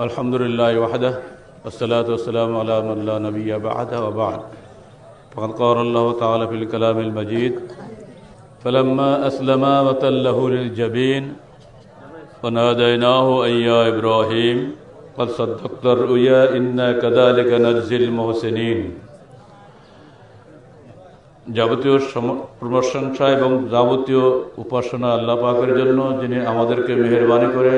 الحمد لله وحده والصلاة والسلام على من لا نبي بعده وبعد فقد قال الله تعالى في الكلام المجيد فلما أسلما وتله للجبين وناديناه أن يا إبراهيم قد صدقت الرؤيا إنا كذلك نجزي المحسنين যাবতীয় সম- প্রশংসা এবং যাবতীয় উপাসনা আল্লাহ পাকের জন্য যিনি আমাদেরকে মেহরবানি করে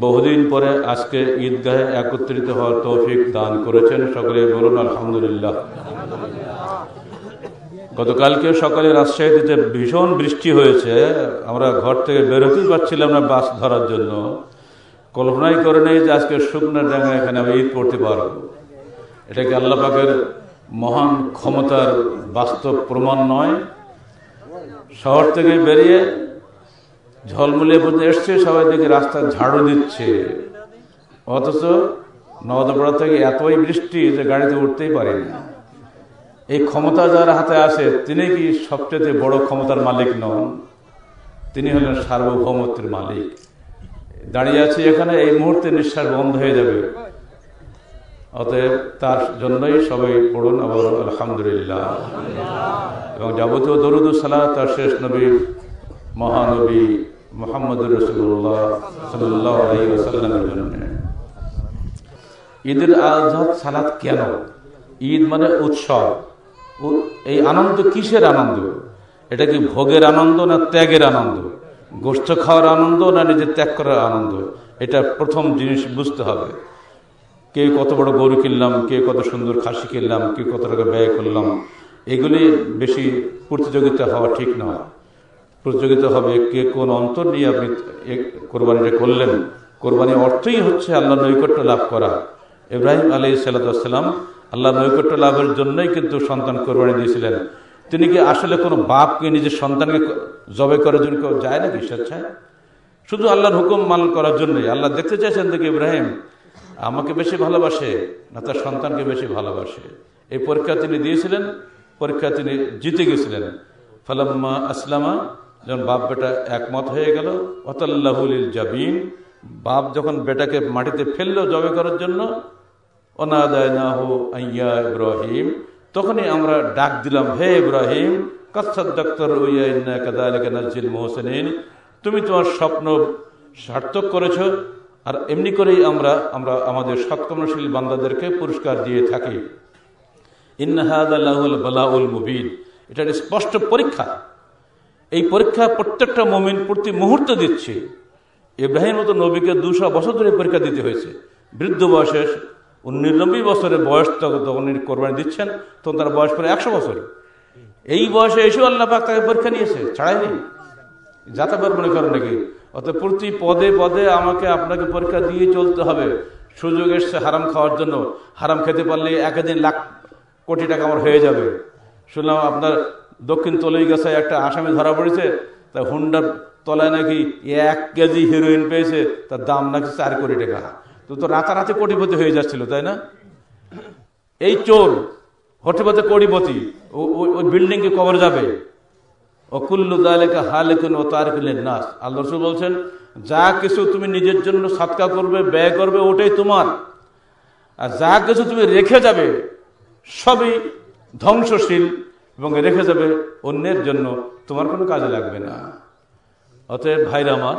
বহুদিন পরে আজকে ঈদগাহে একত্রিত হওয়ার তৌফিক দান করেছেন সকলে বলুন আলহামদুলিল্লাহ। গতকালকে সকালে রাজশাহীতে ভীষণ বৃষ্টি হয়েছে। আমরা ঘর থেকে বেরোতেই পারছিলাম না বাস ধরার জন্য। কল্পনাই করে নেই যে আজকে শুকনো ডাঙ্গা এখানে আমি ঈদ পড়তে পারব। এটাকে আল্লাহ পাকের মহান ক্ষমতার বাস্তব প্রমাণ নয়। শহর থেকে বেরিয়ে ঝলমলিয়ে পর্যন্ত এসছে, সবাই দেখে রাস্তা ঝাড়ু দিচ্ছে। অথচ নবদপাড়া থেকে এতই বৃষ্টি যে গাড়িতে উঠতেই পারেনি এই ক্ষমতা যার হাতে আছে, তিনি কি সবচেয়ে বড় ক্ষমতার মালিক নন? তিনি হলেন সার্বভৌমত্বের মালিক। দাঁড়িয়ে আছে এখানে, এই মুহূর্তে নিঃশ্বাস বন্ধ হয়ে যাবে। অতএব তার জন্যই সবাই পড়ুন আবার আলহামদুলিল্লাহ। এবং যাবতীয় দরুদ সালাহ তার শেষ নবী, মহানবী ঈদের আজহাদ সালাত কেন? ঈদ মানে উৎসব। এই আনন্দ কিসের আনন্দ? এটা কি ভোগের আনন্দ না ত্যাগের আনন্দ? গোষ্ঠ খাওয়ার আনন্দ না নিজের ত্যাগ করার আনন্দ? এটা প্রথম জিনিস বুঝতে হবে। কে কত বড় গরু কিনলাম, কে কত সুন্দর খাসি কিনলাম, কে কত টাকা ব্যয় করলাম, এগুলি বেশি প্রতিযোগিতা হওয়া ঠিক নয়। প্রতিযোগিতা হবে কে কোন অন্তর নিয়ে আপনি কোরবানিটা করলেন। কোরবানি অর্থই হচ্ছে আল্লাহ নৈকট্য লাভ করা। ইব্রাহিম আলী সাল্লাম আল্লাহ নৈকট্য লাভের জন্যই কিন্তু সন্তান কোরবানি দিয়েছিলেন। তিনি কি আসলে কোনো বাপকে নিজের সন্তানকে জবে করার জন্য কেউ যায় নাকি? স্বেচ্ছায় শুধু আল্লাহর হুকুম মান করার জন্যই। আল্লাহ দেখতে চাইছেন দেখি ইব্রাহিম আমাকে বেশি ভালোবাসে না তার সন্তানকে বেশি ভালোবাসে। এই পরীক্ষা তিনি দিয়েছিলেন, পরীক্ষা তিনি জিতে গেছিলেন। ফালাম্মা আসলামা যখন বাপ বেটা একমত হয়ে গেল অতাল্লাহুল জাবিন, বাপ যখন বেটাকে মাটিতে ফেলল জবে করার জন্য অনাদায়নাহু আইয়া ইব্রাহিম, তখনই আমরা ডাক দিলাম, হে ইব্রাহিম কাসাদ তুমি তোমার স্বপ্ন সার্থক করেছ, আর এমনি করেই আমরা আমরা আমাদের সৎকর্মশীল বান্দাদেরকে পুরস্কার দিয়ে থাকি। ইন্নাহাদাল বালাউল মুবিন। এটা স্পষ্ট পরীক্ষা। এই পরীক্ষা প্রত্যেকটা মমিন প্রতি মুহূর্তে দিচ্ছে। ইব্রাহিম মতো নবীকে দুশো বছর ধরে পরীক্ষা দিতে হয়েছে। বৃদ্ধ বয়সে নিরানব্বই বছরের বয়স তখন কোরবানি দিচ্ছেন, তখন তার বয়স পরে একশো বছর। এই বয়সে এসেও আল্লাহ পাক তাকে পরীক্ষা নিয়েছে ছাড়াইনি যাতাবার মনে করেন নাকি অত প্রতি পদে পদে আমাকে আপনাকে পরীক্ষা দিয়ে চলতে হবে। সুযোগ এসছে হারাম খাওয়ার জন্য। হারাম খেতে পারলে একদিন লাখ কোটি টাকা আমার হয়ে যাবে। শুনলাম আপনার দক্ষিণ তলই গেছে, একটা আসামি ধরা পড়েছে, তা হুন্ডার তলায় নাকি এক কেজি হিরোইন পেয়েছে, তার দাম নাকি চার কোটি টাকা। তো তো রাতারাতি কোটিপতি হয়ে যাচ্ছিল, তাই না? এই চোর হতে পারতে কোটিপতি ওই বিল্ডিংকে কবর যাবে? অকুল্লু দালেকা হালেকুন ও তারকুলেন নাস। আল্লাহ রসুল বলছেন, যা কিছু তুমি নিজের জন্য সাতকা করবে, ব্যয় করবে, ওটাই তোমার। আর যা কিছু তুমি রেখে যাবে, সবই ধ্বংসশীল। এবং রেখে যাবে, অন্যের জন্য তোমার কোনো কাজে লাগবে না। অতএব ভাইরা আমার,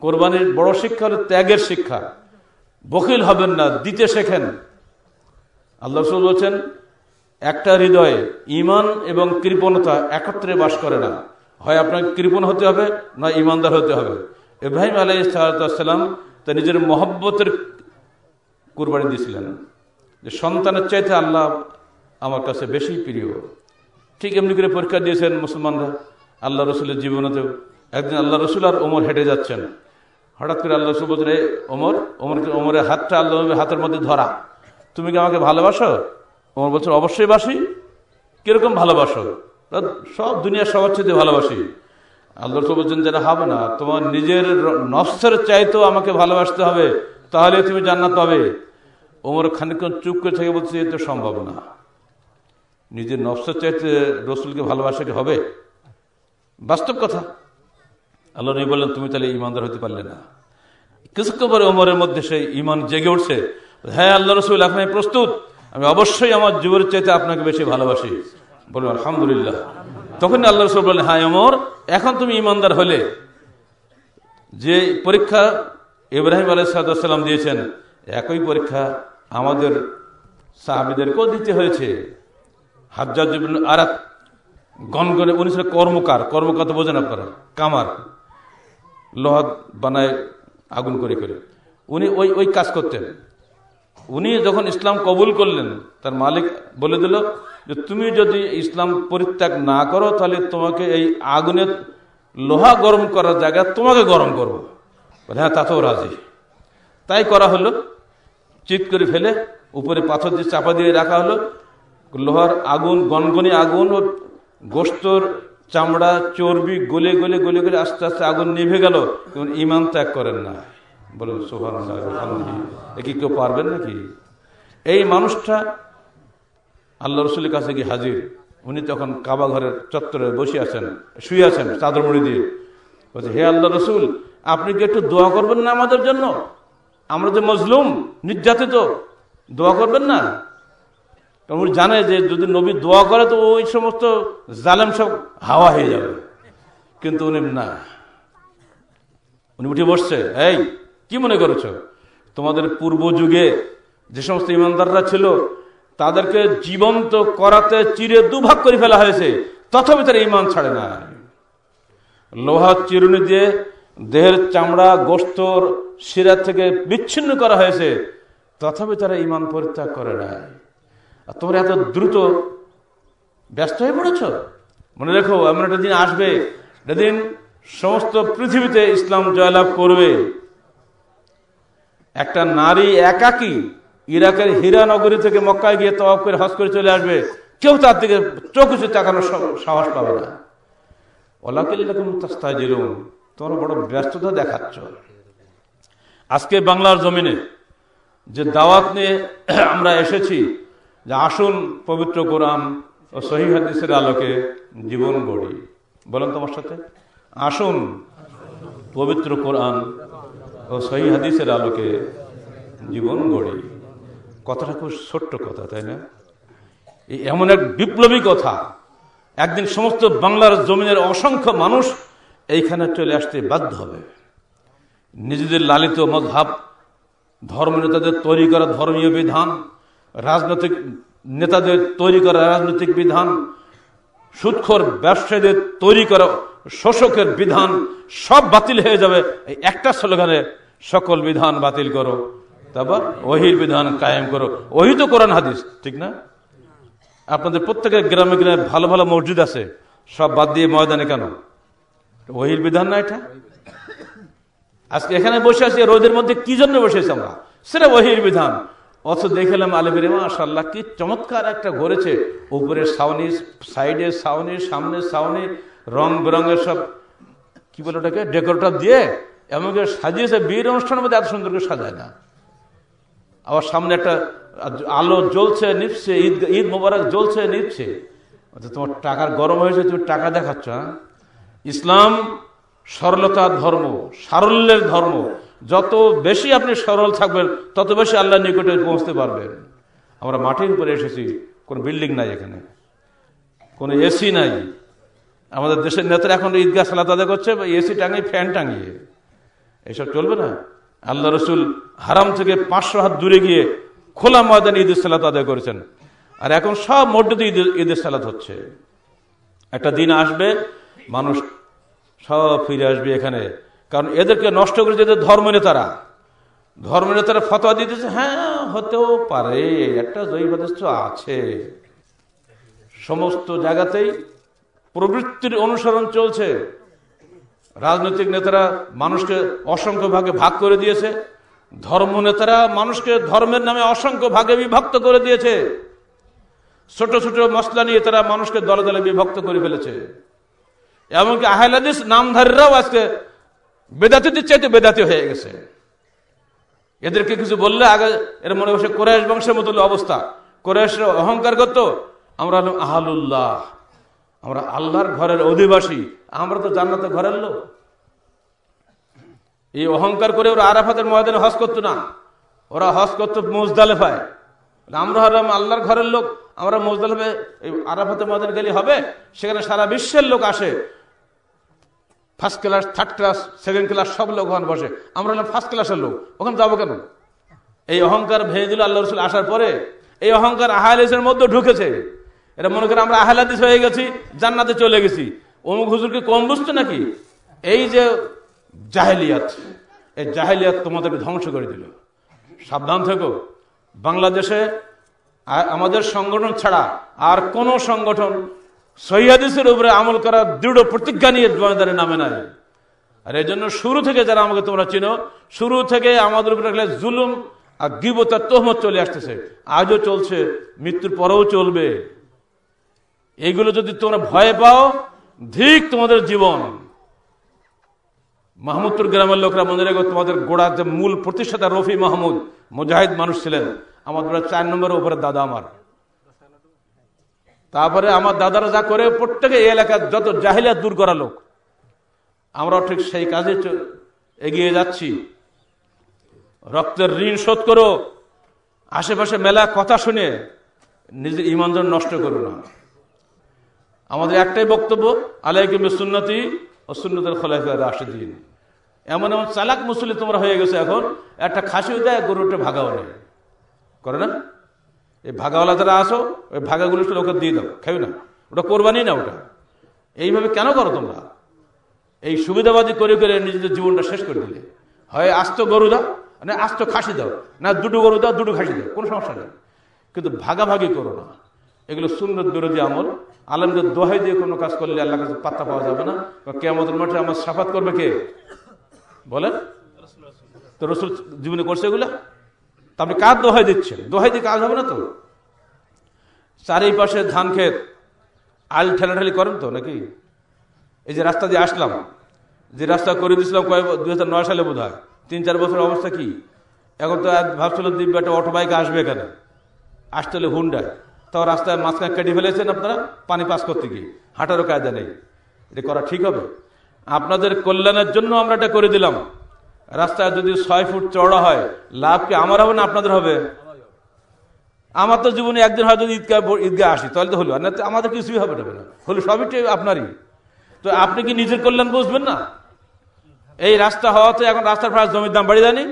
কোরবানির বড় শিক্ষা হলো ত্যাগের শিক্ষা। বকিল হবেন না, দিতে শেখেন। আল্লাহ রসুল বলছেন, একটা হৃদয়ে ইমান এবং কৃপণতা একত্রে বাস করে না। হয় আপনাকে কৃপণ হতে হবে, না ইমানদার হতে হবে। ইব্রাহিম আলাই সালাম তা নিজের মহব্বতের কুরবানি দিয়েছিলেন। যে সন্তানের চাইতে আল্লাহ আমার কাছে বেশি প্রিয়। ঠিক এমনি করে পরীক্ষা দিয়েছেন মুসলমানরা। আল্লাহ রসুলের জীবনেতেও। একদিন আল্লাহ রসুল আর ওমর হেঁটে যাচ্ছেন। হঠাৎ করে আল্লাহ রসুল বলছেন "এই ওমর ওমরকে ওমরের হাতটা আল্লাহ হাতের মধ্যে ধরা। তুমি কি আমাকে ভালোবাসো? ওমর বলছেন, অবশ্যই বাসি। কীরকম ভালোবাসো? সব দুনিয়ার সবার চেয়ে ভালোবাসি। আল্লাহ রসুল বলছেন, যেটা হবে না, তোমার নিজের নফসের চাইতেও আমাকে ভালোবাসতে হবে। তাহলে তুমি জান্নাত পাবে। ওমর খানিকক্ষণ চুপ করে থেকে বলছে, এ তো সম্ভব না। নিজের নফসের চাইতে রসুলকে ভালোবাসা কি হবে? বাস্তব কথা। আল্লাহ নবী বললেন, তুমি তাহলে ইমানদার হতে পারলে না। কিছুক্ষণ পরে ওমরের মধ্যে সেই ইমান জেগে উঠছে। হ্যাঁ আল্লাহ রসুল এখন প্রস্তুত। আমি অবশ্যই আমার জীবনের চাইতে আপনাকে বেশি ভালোবাসি। বলুন আলহামদুলিল্লাহ। তখন আল্লাহ রসুল বললেন হ্যাঁ অমর এখন তুমি ইমানদার হলে। যে পরীক্ষা ইব্রাহিম আলাইসাল্লাম দিয়েছেন, একই পরীক্ষা আমাদের সাহাবিদেরকেও দিতে হয়েছে। হাজ্জাজ আরাত গনগনে, উনি ছিলেন কর্মকার। কর্মকার তো বোঝেন আপনারা। কামার। লোহা বানায় আগুন করে করে। উনি ওই ওই কাজ করতেন। উনি যখন ইসলাম কবুল করলেন, তার মালিক বলে দিল যে, তুমি যদি ইসলাম পরিত্যাগ না করো, তাহলে তোমাকে এই আগুনের লোহা গরম করার জায়গায় তোমাকে গরম করব। হ্যাঁ তাতেও রাজি। তাই করা হলো। চিত করে ফেলে, উপরে পাথর দিয়ে চাপা দিয়ে রাখা হলো। লোহার আগুন, গনগনি আগুন ও গোস্তর, চামড়া, চর্বি, গলে গলে গলে গলে আস্তে আস্তে আগুন নিভে গেল। কিন্তু ইমান ত্যাগ করেন না। বলুন সোহান কি কেউ পারবেন নাকি? এই মানুষটা আল্লাহ রসুলের কাছে গিয়ে হাজির। উনি তখন কাবা ঘরের চত্বরে বসে আছেন, শুয়ে আছেন চাদর মুড়ি দিয়ে। বলছে, হে আল্লাহ রসুল, আপনি কি একটু দোয়া করবেন না আমাদের জন্য? আমরা যে মজলুম, নির্যাতিত। দোয়া করবেন না? কারণ জানে যে যদি নবী দোয়া করে, তো ওই সমস্ত জালেম সব হাওয়া হয়ে যাবে। কিন্তু উনি না। উনি উঠে বসছে, এই, কি মনে করেছ? তোমাদের পূর্ব যুগে যে সমস্ত ইমানদাররা ছিল, তাদেরকে জীবন্ত করাতে চিরে দুভাগ করে ফেলা হয়েছে, তথাপি তারা ইমান ছাড়ে না। লোহা চিরুনি দিয়ে দেহের চামড়া, গোস্তর শিরা থেকে বিচ্ছিন্ন করা হয়েছে, তথাপি তারা ইমান পরিত্যাগ করে না আর তোমরা এত দ্রুত ব্যস্ত হয়ে পড়েছ? মনে রেখো, এমন একটা দিন আসবে যেদিন সমস্ত পৃথিবীতে ইসলাম জয়লাভ করবে। একটা নারী একাকি ইরাকের হীরানগরী থেকে মক্কায় গিয়ে তফ করে হজ করে চলে আসবে। কেউ তার দিকে চোখ তাকানোর সাহস পাবে না। জিরুন তোমরা বড় ব্যস্ততা দেখাচ্ছ। আজকে বাংলার জমিনে যে দাওয়াত নিয়ে আমরা এসেছি যে আসুন পবিত্র কোরআন ও সহি হাদিসের আলোকে জীবন গড়ি। বলেন তোমার সাথে। আসুন পবিত্র কোরআন ও সহি হাদিসের আলোকে জীবন গড়ি। কথাটা খুব ছোট্ট কথা, তাই না? এমন এক বিপ্লবী কথা, একদিন সমস্ত বাংলার জমিনের অসংখ্য মানুষ এইখানে চলে আসতে বাধ্য হবে। নিজেদের লালিত মধাব ধর্ম নেতাদের তৈরি করা ধর্মীয় বিধান রাজনৈতিক নেতাদের তৈরি করা রাজনৈতিক বিধান, সুৎখর ব্যবসায়ীদের তৈরি করা শোষকের বিধান, সব বাতিল হয়ে যাবে। এই একটা স্লোগানে সকল বিধান বাতিল করো, তারপর ওহির বিধান কায়েম করো। ওহি তো কোরআন হাদিস, ঠিক না? আপনাদের প্রত্যেকের গ্রামে গ্রামে ভালো ভালো মসজিদ আছে, সব বাদ দিয়ে ময়দানে কেন? ওহির বিধান না এটা? আজকে এখানে বসে আছি, রোদের মধ্যে কি জন্য বসেছি আমরা? সেটা ওহির বিধান। অথচ দেখলাম আলমের মাশাল্লাহ কি চমৎকার একটা গড়েছে উপরে সাউনি সাইডে সাউনি সামনে সাউনি রং বেরঙের সব, কি বলে ওটাকে, ডেকোরেটর দিয়ে, এমনকি সাজিয়েছে বিয়ের অনুষ্ঠানের মধ্যে এত সুন্দর করে সাজায় না। আবার সামনে একটা আলো জ্বলছে নিপছে ঈদ ঈদ মোবারক জ্বলছে নিপছে তোমার টাকার গরম হয়েছে, তুমি টাকা দেখাচ্ছ হ্যাঁ? ইসলাম সরলতার ধর্ম, সারল্যের ধর্ম যত বেশি আপনি সরল থাকবেন, তত বেশি আল্লাহ নিকটে পৌঁছতে পারবেন। আমরা মাটির উপরে এসেছি, কোনো বিল্ডিং নাই এখানে। কোনো এসি নাই। আমাদের দেশের নেতারা এখন ঈদগাহ সালাত আদায় করছে এসি টাঙিয়ে, ফ্যান টাঙিয়ে। এসব চলবে না। আল্লাহ রসুল হারাম থেকে পাঁচশো হাত দূরে গিয়ে খোলা ময়দান ঈদের সালাত আদায় করেছেন। আর এখন সব মসজিদে ঈদের ঈদের সালাত হচ্ছে। একটা দিন আসবে, মানুষ সব ফিরে আসবে এখানে। কারণ এদেরকে নষ্ট করে যেতে ধর্ম নেতারা। ধর্ম নেতারা ফতোয়া দিতেছে হ্যাঁ হতেও পারে, একটা জৈবাদেশ আছে। সমস্ত জায়গাতেই প্রবৃত্তির অনুসরণ চলছে। রাজনৈতিক নেতারা মানুষকে অসংখ্য ভাগে ভাগ করে দিয়েছে। ধর্ম নেতারা মানুষকে ধর্মের নামে অসংখ্য ভাগে বিভক্ত করে দিয়েছে। ছোট ছোট মশলা নিয়ে তারা মানুষকে দলে দলে বিভক্ত করে ফেলেছে। এমনকি আহলাদিস নামধারীরাও আজকে বেদাতিদের চাইতে বেদাতি হয়ে গেছে। এদেরকে কিছু বললে আগে এর মনে বসে কোরআশ বংশের মতো অবস্থা। কোরআশের অহংকার করতো। আমরা হলাম আমরা আল্লাহর ঘরের অধিবাসী। আমরা তো জান্নাতের ঘরের লোক। এই অহংকার করে ওরা আরাফাতের ময়দানে হজ করতো না। ওরা হজ করতো মোজদালেফায়। আমরা হলাম আল্লাহর ঘরের লোক। আমরা মোজদালেফে এই আরাফাতের ময়দানে গেলে হবে। সেখানে সারা বিশ্বের লোক আসে। First class third class second class সব লোক ওখানে বসে। আমরা হলাম ফার্স্ট ক্লাসের লোক। ওখানে যাব কেন? এই অহংকার ভেঙে দিল আল্লাহ রসুল আসার পরে। এই অহংকার আহালিসের মধ্যে ঢুকেছে। এটা মনে করে আমরা আহলাদিস হয়ে গেছি, জান্নাতে চলে গেছি। অমুক হুজুরকে কম বুঝতো নাকি? এই যে জাহেলিয়াত, এই জাহেলিয়াত তোমাদেরকে ধ্বংস করে দিল। সাবধান থেকো। বাংলাদেশে আমাদের সংগঠন ছাড়া আর কোনো সংগঠন সহিদের উপরে আমল করার দৃঢ় প্রতিজ্ঞা নিয়ে জমাদারের নামে নাই। আর এই জন্য শুরু থেকে যারা আমাকে তোমরা চিনো, শুরু থেকে আমাদের উপরে জুলুম আর গিবতার তোহমত চলে আসতেছে। আজও চলছে, মৃত্যুর পরেও চলবে। এইগুলো যদি তোমরা ভয় পাও ধিক তোমাদের জীবন। মাহমুদপুর গ্রামের লোকরা মনে রেখো, তোমাদের গোড়াতে মূল প্রতিষ্ঠাতা রফি মাহমুদ, মুজাহিদ মানুষ ছিলেন। আমাদের চার নম্বরের উপরে দাদা আমার। তারপরে আমার দাদারা যা করে, প্রত্যেকে এই এলাকার যত জাহিলিয়া দূর করা লোক, আমরাও ঠিক সেই কাজে এগিয়ে যাচ্ছি। রক্তের ঋণ শোধ করো। আশেপাশে মেলা কথা শুনে নিজের ইমান নষ্ট করো না। আমাদের একটাই বক্তব্য, আলাইকুম সুন্নতি ও সুন্নতের খোলাফার রাশেদিন। এমন এমন চালাক মুসলি তোমরা হয়ে গেছে এখন, একটা খাসিও দেয় গরুটা ভাগাও নেই। করে না? এই ভাগাওয়ালা যারা আসো, ওই ভাগাগুলো ওকে দিয়ে দাও খাবি না। ওটা কোরবানি না ওটা। এইভাবে কেন করো তোমরা? এই সুবিধাবাদী করে করে নিজেদের জীবনটা শেষ করে দিলে। হয় আস্ত গরু দাও, না আস্ত খাসি দাও, না দুটো গরু দাও, দুটো খাসি দাও, কোনো সমস্যা নেই। কিন্তু ভাগাভাগি করো না। এগুলো সুন্দর বিরোধী আমল। আলমদের দোহাই দিয়ে কোনো কাজ করলে আল্লাহ কাছে পাত্তা পাওয়া যাবে না। কেমন মাঠে আমার সাফাত করবে কে? বলেন। তো রসুল জীবনে করছে এগুলা? তা আপনি কার দোহাই দিচ্ছেন? দোহাই দিয়ে কাজ হবে না তো? চারিপাশে ধান ক্ষেত। আল ঠেলাঠালি করেন তো নাকি? এই যে রাস্তা দিয়ে আসলাম, যে রাস্তা করে দিয়েছিলাম কয়েক দুই সালে বোধ হয় তিন চার বছর অবস্থা কি? এখন তো ভাবছিল দিব্য একটা অটো বাইক আসবে এখানে আসতে হলে হুন্ডায় তাও রাস্তায় মাঝখানে কেটে ফেলেছেন আপনারা, পানি পাস করতে গিয়ে। হাঁটারও কায়দা নেই। এটা করা ঠিক হবে? আপনাদের কল্যাণের জন্য আমরা এটা করে দিলাম। রাস্তায় যদি ছয় ফুট চড়া হয়, লাভ কি? আমার হবে না আপনাদের হবে? আমার তো জীবনে একদিন হয় যদি ঈদগাহ ঈদগাহ আসি, তাহলে তো হলো। না আমাদের কিছুই হবে না হলো সবই আপনারই। তো আপনি কি নিজের কল্যাণ বুঝবেন না? এই রাস্তা হওয়াতে এখন রাস্তার প্রায় জমির দাম বাড়ি জানি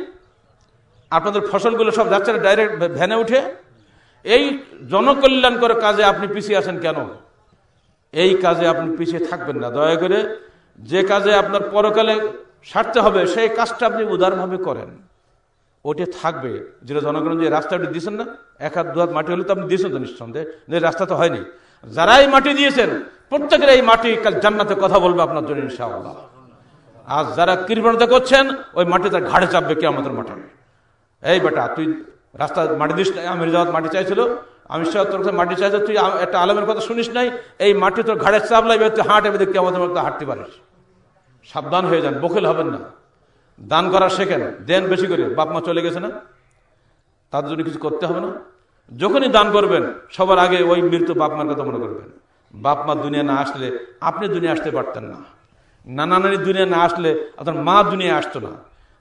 আপনাদের ফসলগুলো সব যাচ্ছে ডাইরেক্ট ভ্যানে উঠে। এই জনকল্যাণকর কাজে আপনি পিছিয়ে আছেন কেন? এই কাজে আপনি পিছিয়ে থাকবেন না। দয়া করে যে কাজে আপনার পরকালে সারতে হবে সেই কাজটা আপনি উদারভাবে করেন। ওটা থাকবে। যেটা জনগণ যে রাস্তাটি দিয়েছেন না, এক হাত, দু হাত মাটি হলে তো আপনি দিয়েছেন তো নিঃসন্দেহে রাস্তা তো হয়নি। যারা এই মাটি দিয়েছেন, প্রত্যেকের এই মাটি জান্নাতে কথা বলবে আপনার জন্য, ইনশাআল্লাহ। আর যারা কৃপণতা করছেন, ওই মাটি তার ঘাড়ে চাপবে কে আমাদের মাঠে। এই বেটা, তুই রাস্তা মাটি দিস নাই, আমির জামাত মাটি চাইছিল আমি তোর মাটি চাইছিল তুই একটা আলমের কথা শুনিস নাই, এই মাটি তোর ঘাড়ে চাপ তুই হাঁট দেখতে আমাদের হাঁটতে পারিস। সাবধান হয়ে যান বকিল হবেন না। দান করা শেখেন, দেন বেশি করে, বাপ মা চলে গেছে না? তাদের জন্য কিছু করতে হবে না। যখনই দান করবেন, সবার আগে ওই মৃত্যু বাপ মার কথা মনে করবেন। বাপ মা দুনিয়া না আসলে আপনি দুনিয়া আসতে পারতেন না। নানা নানি দুনিয়া না আসলে আপনার মা দুনিয়া আসতো না।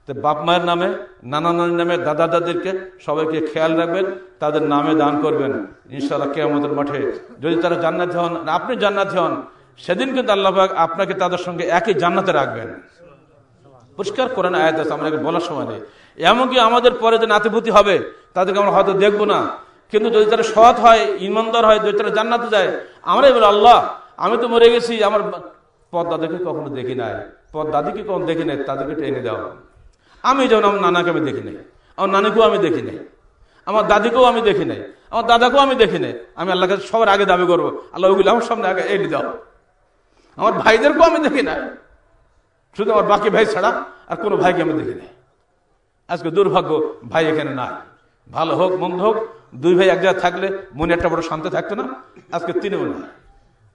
তো বাপ মায়ের নামে, নানা নানির নামে, দাদা দাদিরকে সবাইকে খেয়াল রাখবেন, তাদের নামে দান করবেন। ইনশাল্লাহ কেয়ামতের মাঠে। যদি তারা জান্নাত হন, আপনি জান্নাত হন সেদিন কিন্তু আল্লাহবাক আপনাকে তাদের সঙ্গে একই জান্নাতে রাখবেন। পরিষ্কার করেন আয়াত আছে, আমরা বলার সময় নেই। এমনকি আমাদের পরে যে নাতিভূতি হবে, তাদেরকে আমরা হয়তো দেখব না। কিন্তু যদি তারা সৎ হয়, ইমানদার হয়, যদি তারা জান্নাতে যায়, আমরাই বলি, আল্লাহ, আমি তো মরে গেছি, আমার পদ দাদাকে কখনো দেখি নাই। পদ দাদিকে কখনো দেখি নাই, তাদেরকে টেনে দেওয়া আমি যেমন আমার নানাকে আমি দেখি নাই, আমার নানিকেও আমি দেখি নাই, আমার দাদিকেও আমি দেখি নাই, আমার দাদাকেও আমি দেখি নাই। আমি আল্লাহকে সবার আগে দাবি করব, আল্লাহ ওগুলো আমার সামনে আগে এনে দাও। আমার ভাইদেরকেও আমি দেখি না শুধু আমার বাকি ভাই ছাড়া আর কোনো ভাইকে আমি দেখি না আজকে দুর্ভাগ্য ভাই এখানে নাই। ভালো হোক, মন্দ হোক, দুই ভাই এক জায়গায় থাকলে মনে একটা বড় শান্ত থাকতো না। আজকে তিনিও না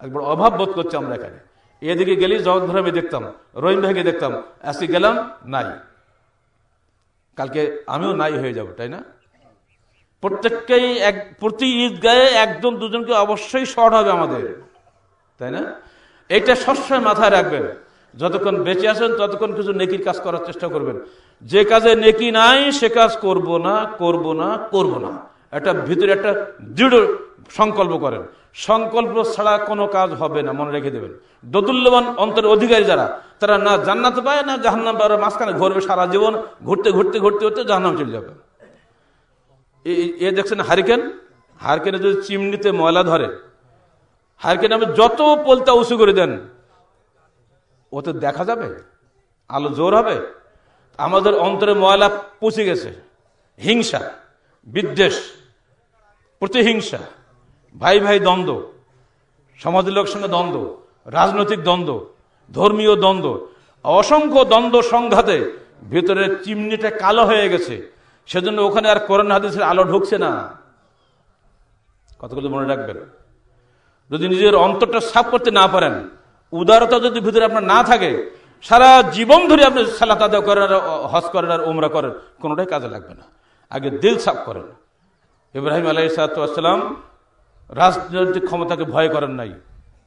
আজ বড় অভাব বোধ করছে আমরা এখানে। এদিকে গেলেই জগৎ আমি দেখতাম, রহিম ভাইকে দেখতাম। আজকে গেলাম, নাই। কালকে আমিও নাই হয়ে যাব, তাই না? প্রত্যেককেই এক, প্রতি ঈদগাহে একজন দুজনকে অবশ্যই শর্ট হবে আমাদের। তাই না? এটা সবসময় মাথায় রাখবেন। যতক্ষণ বেঁচে আছেন, ততক্ষণ কিছু নেকির কাজ করার চেষ্টা করবেন। যে কাজে নেকি নাই, সে কাজ করব না করব না করব না। একটা ভিতরে একটা দৃঢ় সংকল্প করেন। সংকল্প ছাড়া কোনো কাজ হবে না, মনে রেখে দেবেন। দতুল্যমান অন্তরের অধিকারী যারা, তারা না জান্নাত পায়, না জাহান্নাম পায় মাঝখানে ঘুরবে সারা জীবন, ঘুরতে ঘুরতে ঘুরতে ঘুরতে জাহান্নাম চলে যাবে। এ দেখছেন হারিকেন? হারকেনে যদি চিমনিতে ময়লা ধরে হারকেন আমি যত পোলতা উঁচু করে দেন ওতে দেখা যাবে, আলো জোর হবে। আমাদের অন্তরে ময়লা পচে গেছে, হিংসা, বিদ্বেষ, প্রতিহিংসা, ভাই ভাই দ্বন্দ্ব, সমাজের লোকের সঙ্গে দ্বন্দ্ব, রাজনৈতিক দ্বন্দ্ব, ধর্মীয় দ্বন্দ্ব, অসংখ্য দ্বন্দ্ব সংঘাতে ভেতরের চিমনিটা কালো হয়ে গেছে। সেজন্য ওখানে আর করোনা হাদিসের আলো ঢুকছে না। কতগুলো মনে রাখবেন? যদি নিজের অন্তরটা সাফ করতে না পারেন, উদারতা যদি ভিতরে আপনার না থাকে, সারা জীবন ধরে আপনি সালাত আদায় করেন আর হজ করেন আর উমরা করেন কোনোটাই কাজে লাগবে না। আগে দিল সাফ করেন। ইব্রাহিম আলাইসালাম রাজনৈতিক ক্ষমতাকে ভয় করেন নাই।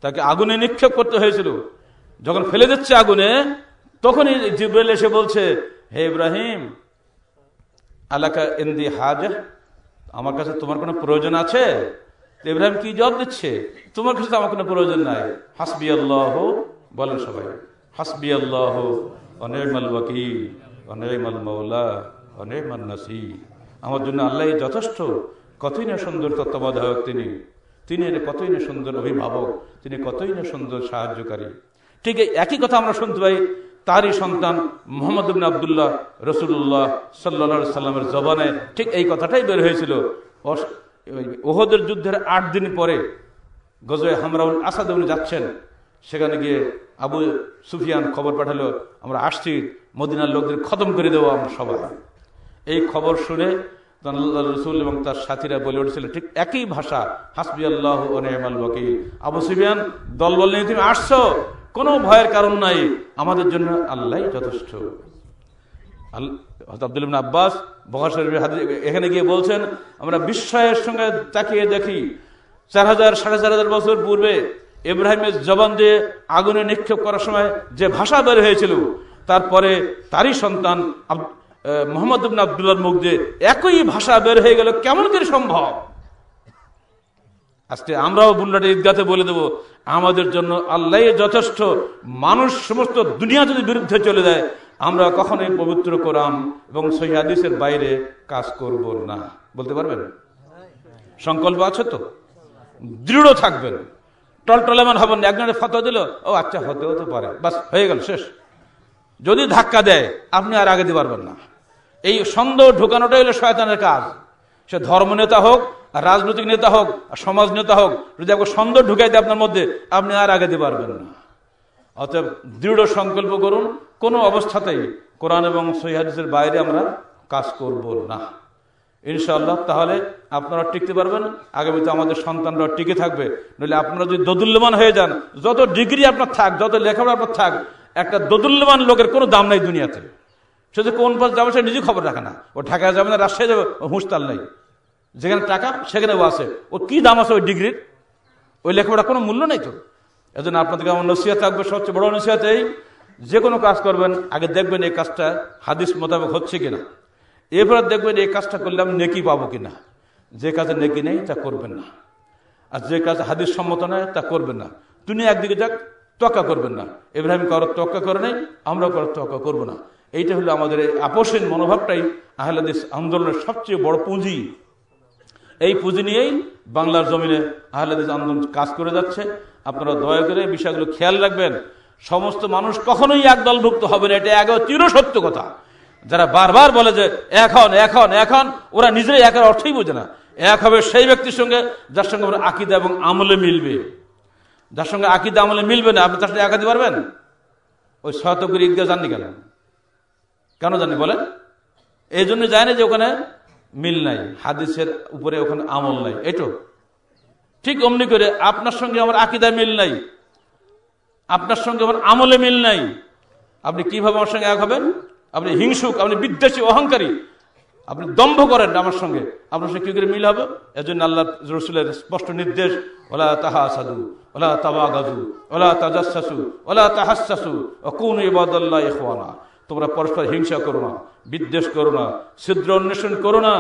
তাকে আগুনে নিক্ষেপ করতে হয়েছিল। যখন ফেলে দিচ্ছে আগুনে, তখনই জিব্রাইল এসে বলছে, হে ইব্রাহিম, আলাকা ইন্দি হাজ আমার কাছে তোমার কোনো প্রয়োজন আছে? ইব্রাহিম কি জবাব দিচ্ছে? তোমার কাছে আমার কোনো প্রয়োজন নাই। হাসবি আল্লাহ বলেন সবাই। হাসবি আল্লাহ অনেকমাল ওয়াকিল অনেকমাল মৌলা অনেকমাল নাসি আমার জন্য আল্লাহ যথেষ্ট কতই না সুন্দর তত্ত্বাবধায়ক তিনি। তিনি কতই না সুন্দর অভিভাবক, তিনি কতই না সুন্দর সাহায্যকারী। ঠিক একই কথা আমরা শুনতে পাই তারই সন্তান মোহাম্মদ আবদুল্লাহ রসুল্লাহ সাল্লা সাল্লামের জবানে। ঠিক এই কথাটাই বের হয়েছিল। ওহদের যুদ্ধের আট দিন পরে গজয়ে হামরাউল আসাদ উনি যাচ্ছেন। সেখানে গিয়ে আবু সুফিয়ান খবর পাঠালো, আমরা আসছি, মদিনার লোকদের খতম করে দেবো আমরা সবাই। এই খবর শুনে রসুল এবং তার সাথীরা বলে উঠেছিল, ঠিক একই ভাষা হাসবি আল্লাহ ওকিল আবু সুফিয়ান দল বল নিয়ে তুমি আসছো, কোনো ভয়ের কারণ নাই, আমাদের জন্য আল্লাহ যথেষ্ট। আব্দুল আব্বাস এখানে গিয়ে বলছেন, আমরা বিস্ময়ের সঙ্গে তাকিয়ে দেখি, চার হাজার, সাড়ে চার হাজার বছর পূর্বে ইব্রাহিমের জবান দিয়ে আগুনে নিক্ষেপ করার সময় যে ভাষা বের হয়েছিল, তারপরে তারই সন্তান মোহাম্মদ আবদুল্লার মুখ দিয়ে একই ভাষা বের হয়ে গেল, কেমন করে সম্ভব? আজকে আমরাও বুল্লাটে ঈদগাতে বলে দেব, আমাদের জন্য আল্লাহ যথেষ্ট, মানুষ সমস্ত দুনিয়া যদি বিরুদ্ধে চলে যায় আমরা কখনোই পবিত্র কোরআন এবং সহিদের বাইরে কাজ করব না। বলতে পারবেন? সংকল্প আছে তো? দৃঢ় থাকবেন। টলটলেমান হবেন একজনের ফটো দিল, ও আচ্ছা হতে হতে পারে। বাস, হয়ে গেল, শেষ। যদি ধাক্কা দেয়, আপনি আর আগে দিতে পারবেন না। এই সন্দেহ ঢুকানোটাই হলো শয়তানের কাজ। সে ধর্ম নেতা হোক, আর রাজনৈতিক নেতা হোক, আর সমাজ নেতা হোক, যদি আপনার সন্দেহ ঢুকাই দেয় আপনার মধ্যে, আপনি আর আগে দিতে পারবেন না। অতএব দৃঢ় সংকল্প করুন, কোনো অবস্থাতেই কোরআন এবং সহিদের বাইরে আমরা কাজ করব না। ইনশাআল্লাহ, তাহলে আপনারা টিকতে পারবেন আগামীতে আমাদের সন্তানরা টিকে থাকবে। নইলে আপনারা যদি দোদুল্যমান হয়ে যান, যত ডিগ্রি আপনার থাক, যত লেখাপড়া আপনার থাক, একটা দোদুল্যমান লোকের কোনো দাম নাই দুনিয়াতে। সে যে কোন পথ যাবে, সে নিজে খবর রাখে না। ও ঢাকায় যাবে না, রাজশাহী যাবে, ও হুঁশতাল নেই। যেখানে টাকা, সেখানে ও আছে। ও কি দাম আছে ওই ডিগ্রির? ওই লেখাপড়া কোনো মূল্য নেই তো? এজন্য আপনাদেরকে আমার নসিহত থাকবে, সবচেয়ে বড় নসিহত এই যে কোনো কাজ করবেন, আগে দেখবেন এই কাজটা হাদিস মোতাবেক হচ্ছে কিনা। এরপরে দেখবেন এই কাজটা করলে আমি নেকি পাবো কিনা। যে কাজে নেকি নেই, তা করবেন না। আর যে কাজ হাদিস সম্মত নয়, তা করবেন না। তুমি একদিকে যাক তক্কা করবেন না। ইব্রাহিম কারও তক্কা করে নেই, আমরাও কারোর তক্কা করব না। এইটা হলো আমাদের আপোষহীন মনোভাবটাই আহলাদিস আন্দোলনের সবচেয়ে বড় পুঁজি। এই পুঁজি নিয়েই বাংলার জমিনে আহলাদিস আন্দোলন কাজ করে যাচ্ছে। আপনারা দয়া করে বিষয়গুলো খেয়াল রাখবেন। সমস্ত মানুষ কখনোই এক দলভুক্ত হবে না, এটা এক চিরসত্য কথা। যারা বারবার বলে যে এখন এখন এখন ওরা নিজেরাই একের অর্থই বোঝে না। এক হবে সেই ব্যক্তির সঙ্গে যার সঙ্গে আমরা আকিদা এবং আমলে মিলবে। যার সঙ্গে আকিদা আমলে মিলবে না, আপনি তার সঙ্গে একা দিতে পারবেন? ওই শতগুরি ঈদগাহ জাননি কেন? কেন জানি বলেন? এই জন্য যায় না যে ওখানে মিল নাই, হাদিসের উপরে ওখানে আমল নাই এটো ঠিক অমনি করে আপনার সঙ্গে আমার আকিদা মিল নাই, আপনার সঙ্গে আমার আমলে মিল নাই। আপনি কীভাবে আমার সঙ্গে এক হবেন? আপনি হিংসুক, আপনি বিদ্বেষী, অহংকারী, আপনি দম্ভ করেন আমার সঙ্গে। আপনার সঙ্গে কি করে মিল হবে? এজন্য আল্লাহ রসুলের স্পষ্ট নির্দেশ, ওলা তাহা সাধু ওলা তাবা গাজু ওলা তাজাসু ওলা তাহাসু অকুন ইবাদল্লাহ ইখওয়ানা। তোমরা পরস্পর হিংসা করো না, বিদ্বেষ করো না, ছিদ্র অন্বেষণ করো না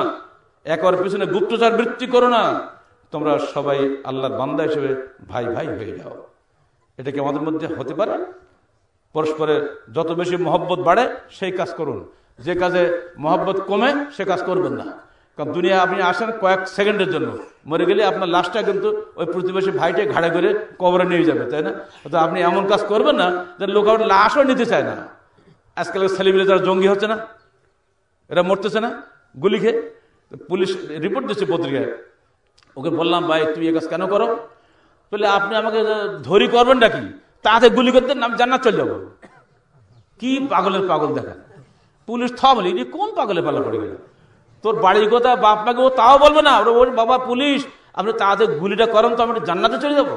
একবার পিছনে গুপ্তচার বৃত্তি করো না। তোমরা সবাই আল্লাহর বান্দা হিসেবে ভাই ভাই হয়ে যাও। এটা কি আমাদের মধ্যে হতে পারে? পরস্পরের যত বেশি মহব্বত বাড়ে, সেই কাজ করুন। যে কাজে মহব্বত কমে, সে কাজ করবেন না। কারণ দুনিয়া আপনি আসেন কয়েক সেকেন্ডের জন্য, মরে গেলে আপনার লাশটা কিন্তু ওই প্রতিবেশী ভাইটে ঘাড়ে করে কবরে নিয়ে যাবে, তাই না? তো আপনি এমন কাজ করবেন না যে লোক আপনার লাশও নিতে চায় না। আজকাল ছেলেমেলে যারা জঙ্গি হচ্ছে না, এরা মরতেছে না, গুলি খেয়ে? পুলিশ রিপোর্ট দিচ্ছে পত্রিকায়। ওকে বললাম, ভাই, তুমি এ কাজ কেন করো? বলে, আপনি আমাকে ধরি করবেন নাকি তাতে গুলি করতে আমি জান্নাত চলে যাব। কি পাগলের পাগল দেখা। পুলিশ থামলি কোন পাগলে পালা পড়ে গেল? তোর বাড়ির কথা বাপ মাকে ও তাও বলবে না? ওর বাবা পুলিশ আপনি তাতে গুলিটা করেন তো আমি জান্নাতে চলে যাব।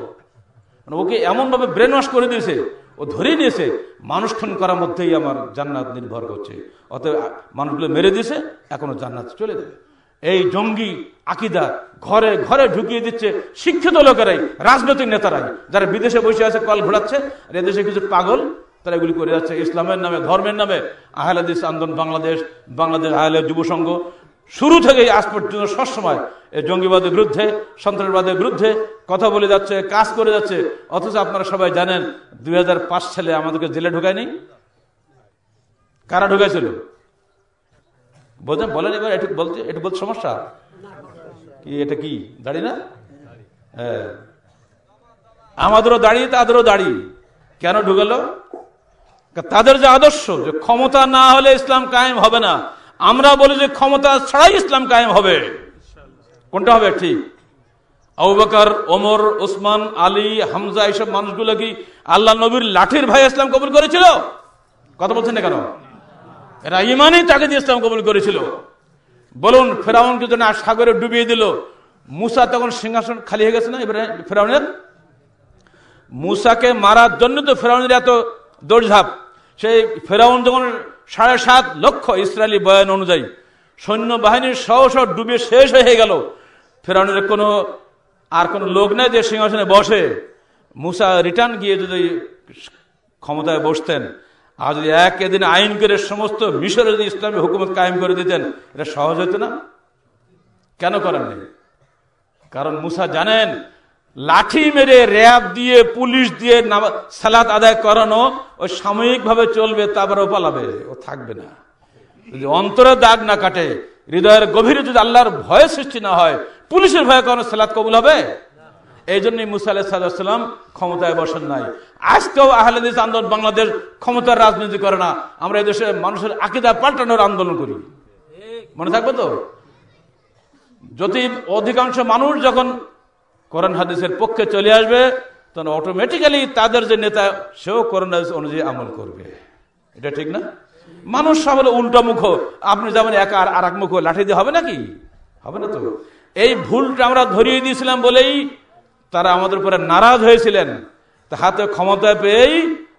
মানে ওকে এমনভাবে ব্রেন ওয়াশ করে দিয়েছে। ও ধরে নিয়েছে, মানুষ খুন করার মধ্যেই আমার জান্নাত নির্ভর করছে। অতএব মানুষগুলো মেরে দিয়েছে, এখনও জান্নাত চলে যাবে। এই জঙ্গি আকিদা ঘরে ঘরে ঢুকিয়ে দিচ্ছে শিক্ষিত লোকেরাই, রাজনৈতিক নেতারাই, যারা বিদেশে বসে আছে, কল ঘোরাচ্ছে, আর এদেশে কিছু পাগল, তারা এগুলি করে যাচ্ছে। ইসলামের নামে, ধর্মের নামে আহলাদিস আন্দোলন, বাংলাদেশ বাংলাদেশ আহলে যুব সংঘ শুরু থেকে আজ পর্যন্ত সবসময় জঙ্গিবাদের বিরুদ্ধে, সন্ত্রাসবাদের বিরুদ্ধে কথা বলে যাচ্ছে, কাজ করে যাচ্ছে। অথচ আপনারা সবাই জানেন, দুই সালে আমাদেরকে জেলে ঢুকায়নি? কারা ঢুকাইছিল? বলছেন বলেন এবার একটু বলতে একটু বলতে সমস্যা? কি, এটা কি, দাড়ি না? হ্যাঁ। আমাদেরও দাঁড়িয়ে তাদেরও দাঁড়িয়ে কেন ঢুকালো? তাদের যে আদর্শ, যে ক্ষমতা না হলে ইসলাম কায়েম হবে না। আমরা বলি যে ক্ষমতা ছাড়াই ইসলাম কায়েম হবে। কোনটা হবে ঠিক? Abu Bakr Umar Usman Ali, Hamza এইসব মানুষগুলো কি আল্লাহ নবীর লাঠির ভাই ইসলাম কবুল করেছিল? কথা বলছেন না কেন? এরা ইমানই তাকে দিয়ে ইসলাম কবুল করেছিল। বলুন ফেরাউনকে যেন সাগরে ডুবিয়ে দিল। মুসা তখন সিংহাসন খালি হয়ে গেছে না এবারে ফেরাউনের? মুসাকে মারার জন্য তো ফেরাউনের এত দৌড়ঝাঁপ। সেই ফেরাউন যখন সাড়ে সাত লক্ষ ইসরায়েলি বয়ান অনুযায়ী সৈন্য বাহিনীর সহ সহ ডুবে শেষ হয়ে গেল। ফেরাউনের কোনো, আর কোনো লোক নেই যে সিংহাসনে বসে। মুসা রিটার্ন গিয়ে যদি ক্ষমতায় বসতেন, আর যদি এক এদিন আইন করে সমস্ত মিশরে যদি ইসলামী হুকুমত কায়েম করে দিতেন, এটা সহজ হতো না? কেন করেননি? কারণ মুসা জানেন লাঠি মেরে র্যাব দিয়ে, পুলিশ দিয়ে সালাত আদায় করানো, ও সাময়িকভাবে চলবে তারপরেও পালাবে ও থাকবে না। যদি অন্তরে দাগ না কাটে, হৃদয়ের গভীরে যদি আল্লাহর ভয় সৃষ্টি না হয়, পুলিশের ভয়ে কোনো সালাদ কবুল হবে? এই জন্যই মুসা আলাহিসাল্লাম ক্ষমতায় বসেন নাই। আজকেও আহলেদিস আন্দোলন বাংলাদেশ ক্ষমতার রাজনীতি করে না। আমরা এই এদেশে মানুষের আকিদা পাল্টানোর আন্দোলন করি। মনে থাকবে তো? যদি অধিকাংশ মানুষ যখন কোরআন হাদিসের পক্ষে চলে আসবে, তখন অটোমেটিক্যালি তাদের যে নেতা, সেও কোরআন হাদিস অনুযায়ী আমল করবে। এটা ঠিক না? মানুষ হলো উল্টো মুখ আপনি যেমন এক আর আর এক মুখ লাঠি দিয়ে হবে নাকি? হবে না তো? এই ভুলটা আমরা ধরিয়ে দিয়েছিলাম বলেই তারা আমাদের উপরে নারাজ হয়েছিলেন। তা হাতে ক্ষমতা পেয়েই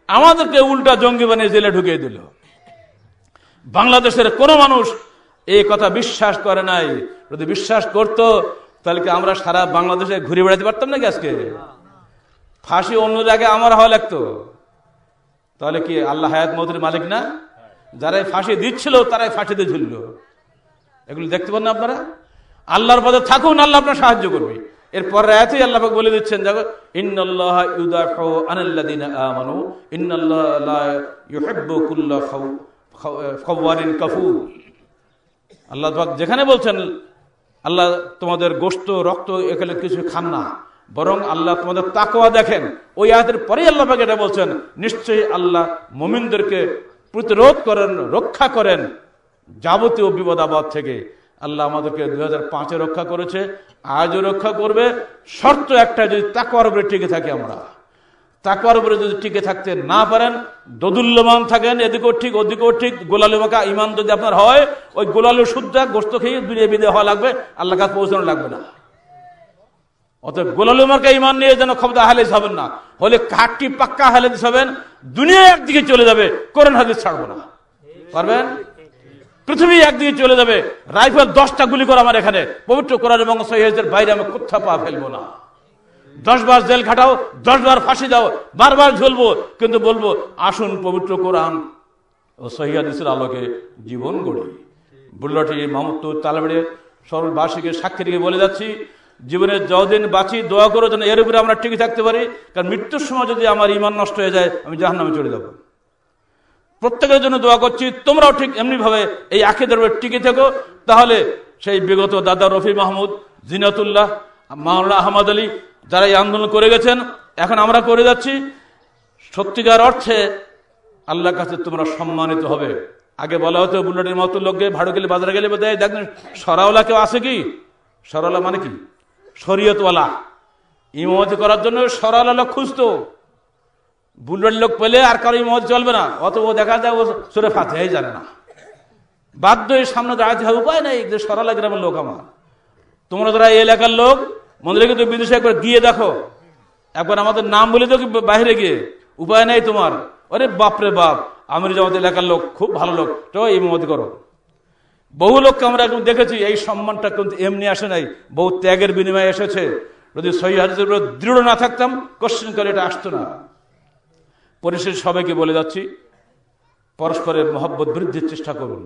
আমাদেরকে উল্টা জঙ্গি বানিয়ে জেলে ঢুকিয়ে দিল। বাংলাদেশের কোনো মানুষ এই কথা বিশ্বাস করে নাই। যদি বিশ্বাস করতো তাহলে কি আমরা সারা বাংলাদেশে ঘুরে বেড়াতে পারতাম নাকি আজকে? ফাঁসি অন্য জায়গায় আমার হওয়া লাগতো। তাহলে কি আল্লাহ হায়াত মধুর মালিক না? যারাই ফাঁসি দিচ্ছিল, তারাই ফাঁসিতে ঝুলল। এগুলো দেখতে পান না আপনারা? আল্লাহর পদে থাকুন, আল্লাহ আপনার সাহায্য করবে। এরপর রায়াতেই আল্লাহ বলে দিচ্ছেন আল্লাহ যেখানে বলছেন আল্লাহ তোমাদের গোস্ত, রক্ত এখানে কিছু খান না। বরং আল্লাহ তোমাদের তাকোয়া দেখেন। ওই আয়াতের পরে আল্লাহ এটা বলছেন, নিশ্চয়ই আল্লাহ মোমিনদেরকে প্রতিরোধ করেন, রক্ষা করেন যাবতীয় বিপদ আবাদ থেকে। আল্লাহ আমাদেরকে দুই হাজার পাঁচে রক্ষা করেছে, আজও রক্ষা করবে। শর্ত একটা, যদি তাকওয়ার উপরে টিকে থাকি আমরা। তাকওয়ার উপরে যদি টিকে থাকতে না পারেন, দদুল্যমান থাকেন, এদিকেও ঠিক, ওদিকেও ঠিক, গোলালু মাকা ইমান যদি আপনার হয়, ওই গোলালু শুদ্ধা গোস্ত খেয়ে দুনিয়া বিদে হওয়া লাগবে আল্লাহ কাছে পৌঁছানো লাগবে না। অতএব গোলালু মার্কা ইমান নিয়ে যেন ক্ষমতা হালেজ হবেন না, হলে কাঠটি পাক্কা হালেজ হবেন, দুনিয়া একদিকে চলে যাবে, কোরআন হাদিস ছাড়বো না। পারবেন? পৃথিবী একদিকে চলে যাবে, রাইফেল দশটা গুলি করে আমার এখানে, পবিত্র কোরআন এবং সহিদের বাইরে আমি কোথা পা ফেলব না। দশ বার জেল খাটাও, দশ বার ফাঁসি দাও, বারবার ঝুলবো, কিন্তু বলব, আসুন পবিত্র কোরআন ও সহিদের আলোকে জীবন গড়ি। বুল্লটি মাহমুদ তালাবেড়ে সরলবাসীকে সাক্ষী রেখে বলে যাচ্ছি জীবনের যদিন বাঁচি, দোয়া করো যেন এর উপরে আমরা টিকে থাকতে পারি, কারণ মৃত্যুর সময় যদি আমার ইমান নষ্ট হয়ে যায়, আমি জাহান নামে চলে যাব। প্রত্যেকের জন্য দোয়া করছি, তোমরাও ঠিক এমনিভাবে এই আখেদের উপরে টিকে থেকো, তাহলে সেই বিগত দাদা রফি মাহমুদ, জিনাতুল্লাহ, মাওলানা আহমদ আলী যারা এই আন্দোলন করে গেছেন, এখন আমরা করে যাচ্ছি। সত্যিকার অর্থে আল্লাহর কাছে তোমরা সম্মানিত হবে। আগে বলা হতো বুলেটের মতো লোককে ভাড়ো গেলে, বাজারে গেলে দেয় দেখবেন সরাওলা কেউ আছে কি? সরাওলা মানে কি? শরীয়তওয়ালা। ইমামতি করার জন্য সরাওয়ালা লোক খুঁজতো। বুলেট লোক পেলে আর কারও ইমামতি চলবে না। অত ও দেখা যায় ও সুরে ফাতে জানে না। বাধ্য এই সামনে দাঁড়াতে হবে উপায় নাই যে সরালা গ্রামের লোক আমার। তোমরা যারা এই এলাকার লোক মন্দিরে তুমি বিদেশে একবার গিয়ে দেখো। একবার আমাদের নাম বলে তো বাইরে গিয়ে। উপায় নেই তোমার। আরে বাপরে বাপ, আমির জামাত এলাকার লোক, খুব ভালো লোক। তো ইমামতি করো। বহু লোককে আমরা এখন দেখেছি, এই সম্মানটা কিন্তু এমনি আসে নাই। বহু ত্যাগের বিনিময়ে এসেছে। যদি সহি হাদিসের দৃঢ় না থাকতাম কোশ্চেন করে এটা আসতো না। পরিশেষ সবাইকে বলে যাচ্ছি, পরস্পরের মহব্বত বৃদ্ধির চেষ্টা করুন।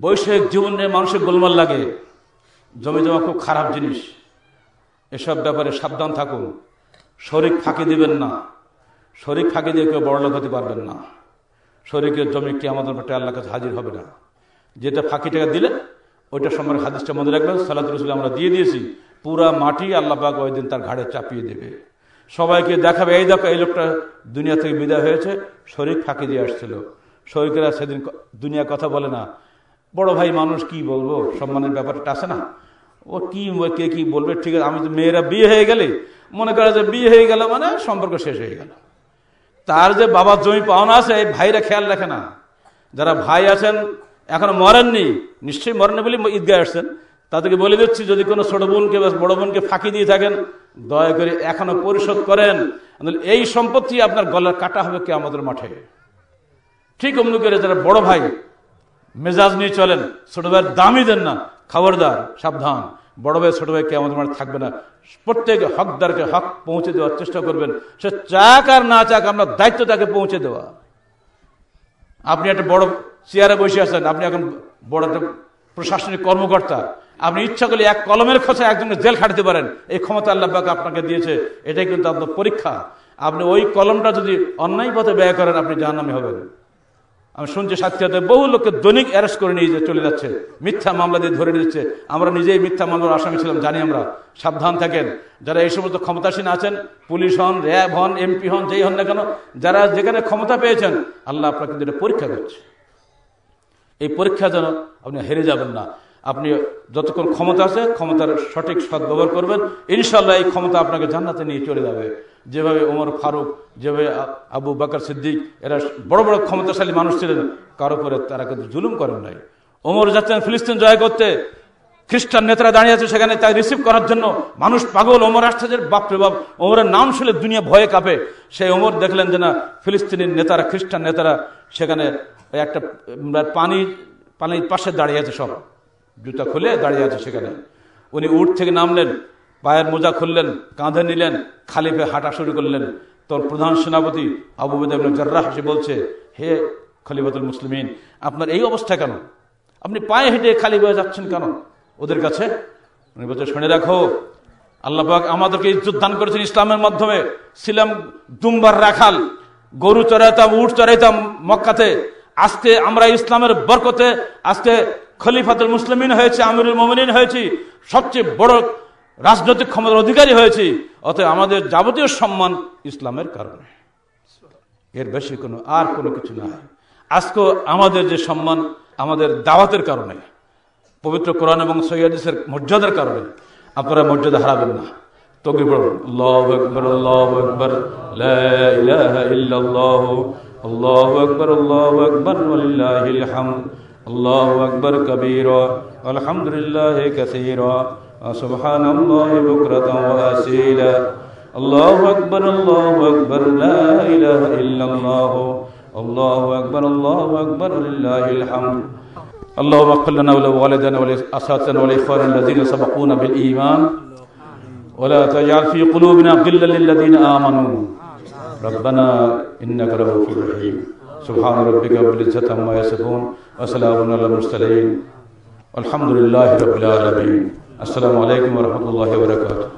বৈষয়িক জীবনে মানুষের গোলমাল লাগে। জমি জমা খুব খারাপ জিনিস। এসব ব্যাপারে সাবধান থাকুন। শরিক ফাঁকি দিবেন না। শরিক ফাঁকি দিয়ে কেউ বড় লোক হতে পারবেন না। শরীরের জমি কি আমাদের পেটে আল্লাহ কাছে হাজির হবে না। যেটা ফাঁকি টাকা দিলে ওইটা সময় হাদিসটা মনে রাখবেন। সালাদ রসুল আমরা দিয়ে দিয়েছি। পুরা মাটি আল্লাহ পাক ওই দিন তার ঘাড়ে চাপিয়ে দেবে। সবাইকে দেখাবে, এই দেখো, এই লোকটা দুনিয়া থেকে বিদায় হয়েছে। শরীর ফাঁকি দিয়ে আসছিল। শরীরেরা সেদিন দুনিয়া কথা বলে না। বড় ভাই মানুষ কি বলব? সম্মানের ব্যাপারটা আছে না? ও কি, কে কি বলবে? ঠিক আছে, আমি তো মেয়েরা বিয়ে হয়ে গেলে, মনে করে যে বিয়ে হয়ে গেল মানে সম্পর্ক শেষ হয়ে গেল। তার যে বাবার জমি পাওনা আছে, এই ভাইরা খেয়াল রাখে না। যারা ভাই আছেন, এখনও মরেননি, নিশ্চয়ই মরেননি বলে ঈদগায় আসছেন। তাদেরকে বলে দিচ্ছি, যদি কোনো ছোট বোনকে বা বড় বোনকে ফাঁকি দিয়ে থাকেন, দয়া করে এখনও পরিশোধ করেন। এই সম্পত্তি আপনার গলার কাটা হবে কে আমাদের মাঠে। ঠিক অমনি করে যারা বড় ভাই মেজাজ নিয়ে চলেন। ছোট ভাইয়ের দামই দেন না। খবরদার, সাবধান। বড় ভাই, ছোট ভাই কে আমাদের মাঠে থাকবে না। প্রত্যেক হকদারকে হক পৌঁছে দেওয়ার চেষ্টা করবেন। সে চাক আর না চাক আমরা দায়িত্ব তাকে পৌঁছে দেওয়া। আপনি একটা বড় চেয়ারে বসে আছেন। আপনি এখন বড় একটা প্রশাসনিক কর্মকর্তা। আপনি ইচ্ছা করলে এক কলমের খোঁচা একজনকে জেল খাটতে পারেন। এই ক্ষমতা আল্লাহবাক আপনাকে দিয়েছে। এটাই কিন্তু আপনার পরীক্ষা। আপনি ওই কলমটা যদি অন্যায় পথে ব্যয় করেন, আপনি জাহান্নামে হবেন। আমি শুনছি হতে বহু লোককে দৈনিক অ্যারেস্ট করে নিয়ে চলে যাচ্ছে। মিথ্যা মামলা দিয়ে ধরে নিচ্ছে। আমরা নিজেই মিথ্যা মামলার আসামি ছিলাম, জানি আমরা। সাবধান থাকেন। যারা এই সমস্ত ক্ষমতাসীন আছেন, পুলিশ হন, র্যাব হন, এমপি হন, যেই হন না কেন, যারা যেখানে ক্ষমতা পেয়েছেন, আল্লাহ আপনাকে কিন্তু পরীক্ষা করছে। এই পরীক্ষা যেন আপনি হেরে যাবেন না। আপনি যতক্ষণ ক্ষমতা আছে, ক্ষমতার সঠিক সদ্ব্যবহার করবেন। ইনশাল্লাহ এই ক্ষমতা আপনাকে জান্নাতে নিয়ে চলে যাবে। যেভাবে ওমর ফারুক, যেভাবে আবু বাকর সিদ্দিক, এরা বড় বড় ক্ষমতাশালী মানুষ ছিলেন, কারও করে তারা কিন্তু জুলুম করেন নাই। ওমর যাচ্ছেন ফিলিস্তিন জয় করতে। খ্রিস্টান নেতারা দাঁড়িয়ে আছে সেখানে, তাই রিসিভ করার জন্য মানুষ পাগল। ওমর আসছে বাপরে বাপ ওমরের নাম শুনে দুনিয়া ভয়ে কাঁপে। সেই ওমর দেখলেন যে না, ফিলিস্তিনের নেতারা, খ্রিস্টান নেতারা সেখানে একটা পানি, পানির পাশে দাঁড়িয়ে আছে সব। জুতা খুলে দাঁড়িয়ে আছে সেখানে। উনি উঠ থেকে নামলেন, পায়ের মোজা খুললেন, কাঁধে নিলেন, খালি পেয়ে হাঁটা শুরু করলেন। তোর প্রধান সেনাপতি আবু জার্রাহ সে বলছে, হে খলিফাতুল মুসলিমিন, আপনার এই অবস্থা কেন? আপনি পায়ে হেঁটে খালি বয়ে যাচ্ছেন কেন? ওদের কাছে উনি বলছে, শুনে রাখো আল্লাহাক আমাদেরকে ইজ্জত দান করেছেন ইসলামের মাধ্যমে। ছিলাম দুমবার রাখাল, গরু চড়াইতাম উঠ চড়াইতাম মক্কাতে। আজকে আমরা ইসলামের বরকতে, আজকে খলিফাতুল মুসলিমিন হয়েছে, আমিরুল মোমিন হয়েছি, সবচেয়ে বড় রাজনৈতিক ক্ষমতার অধিকারী হয়েছি। অতএব আমাদের যাবতীয় সম্মান ইসলামের কারণে। এর বেশি কোনো, আর কোনো কিছু নাই আজকে আমাদের যে সম্মান, আমাদের দাওয়াতের কারণে, পবিত্র কোরআন এবং সৈয়াদিসের মর্যাদার কারণে, আপনারা মর্যাদা হারাবেন না। তোকে الله أكبر كبيرا الحمد لله كثيرا سبحان الله بكرة وأسيلا الله أكبر الله أكبر لا إله إلا الله. الله أكبر الله أكبر لله الحمد. اللهم اغفر لنا ولوالدنا ولأساتذتنا ولإخواننا الذين سبقونا بالإيمان. ولا تجعل في قلوبنا غلا للذين آمنوا. ربنا إنك رؤوف رحيم. سبحان ربك رب العزة عما يصفون وسلام على المرسلين الحمد لله رب العالمين السلام علیکم ورحمۃ اللہ وبرکاتہ.